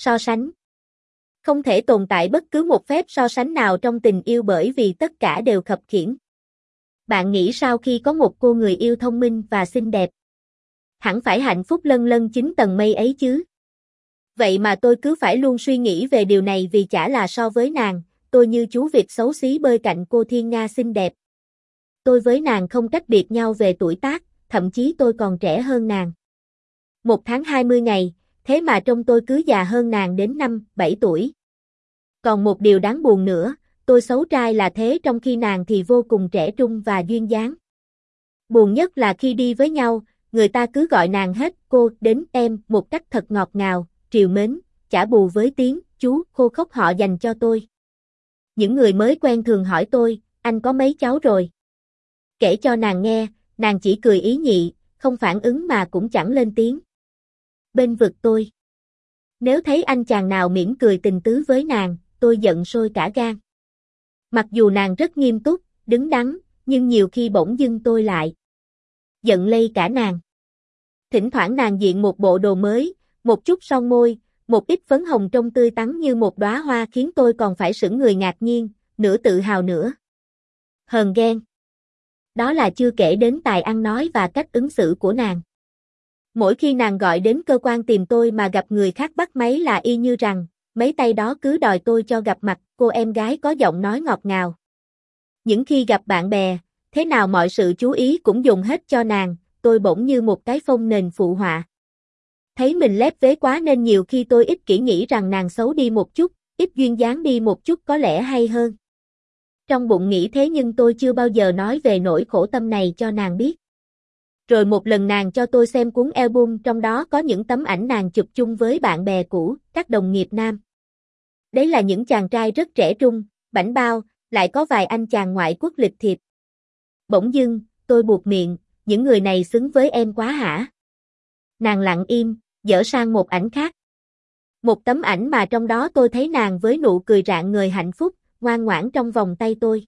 so sánh. Không thể tồn tại bất cứ một phép so sánh nào trong tình yêu bởi vì tất cả đều khập khiễng. Bạn nghĩ sao khi có một cô người yêu thông minh và xinh đẹp? Hẳn phải hạnh phúc lân lân chính tầng mây ấy chứ. Vậy mà tôi cứ phải luôn suy nghĩ về điều này vì chả là so với nàng, tôi như chú vịt xấu xí bơi cạnh cô thiên nga xinh đẹp. Tôi với nàng không cách biệt nhau về tuổi tác, thậm chí tôi còn trẻ hơn nàng. Một tháng 20 ngày, thế mà trông tôi cứ già hơn nàng đến 5, 7 tuổi. Còn một điều đáng buồn nữa, tôi xấu trai là thế trong khi nàng thì vô cùng trẻ trung và duyên dáng. Buồn nhất là khi đi với nhau, người ta cứ gọi nàng hết cô đến em một cách thật ngọt ngào, triều mến, chả bù với tiếng chú khô khốc họ dành cho tôi. Những người mới quen thường hỏi tôi, anh có mấy cháu rồi? Kể cho nàng nghe, nàng chỉ cười ý nhị, không phản ứng mà cũng chẳng lên tiếng. Bên vực tôi. Nếu thấy anh chàng nào mỉm cười tình tứ với nàng, tôi giận sôi cả gan. Mặc dù nàng rất nghiêm túc, đứng đắn, nhưng nhiều khi bỗng dưng tôi lại. Giận lây cả nàng. Thỉnh thoảng nàng diện một bộ đồ mới, một chút son môi, một ít phấn hồng trông tươi tắn như một đóa hoa khiến tôi còn phải sững người ngạc nhiên, nửa tự hào nữa. Hờn ghen. Đó là chưa kể đến tài ăn nói và cách ứng xử của nàng. Mỗi khi nàng gọi đến cơ quan tìm tôi mà gặp người khác bắt máy là y như rằng, mấy tay đó cứ đòi tôi cho gặp mặt cô em gái có giọng nói ngọt ngào. Những khi gặp bạn bè, thế nào mọi sự chú ý cũng dùng hết cho nàng, tôi bỗng như một cái phong nền phụ họa. Thấy mình lép vế quá nên nhiều khi tôi ít kỹ nghĩ rằng nàng xấu đi một chút, ít duyên dáng đi một chút có lẽ hay hơn. Trong bụng nghĩ thế nhưng tôi chưa bao giờ nói về nỗi khổ tâm này cho nàng biết. Rồi một lần nàng cho tôi xem cuốn album trong đó có những tấm ảnh nàng chụp chung với bạn bè cũ, các đồng nghiệp nam. Đấy là những chàng trai rất trẻ trung, bảnh bao, lại có vài anh chàng ngoại quốc lịch thiệp. Bỗng dưng, tôi buộc miệng, những người này xứng với em quá hả? Nàng lặng im, dở sang một ảnh khác. Một tấm ảnh mà trong đó tôi thấy nàng với nụ cười rạng người hạnh phúc, ngoan ngoãn trong vòng tay tôi.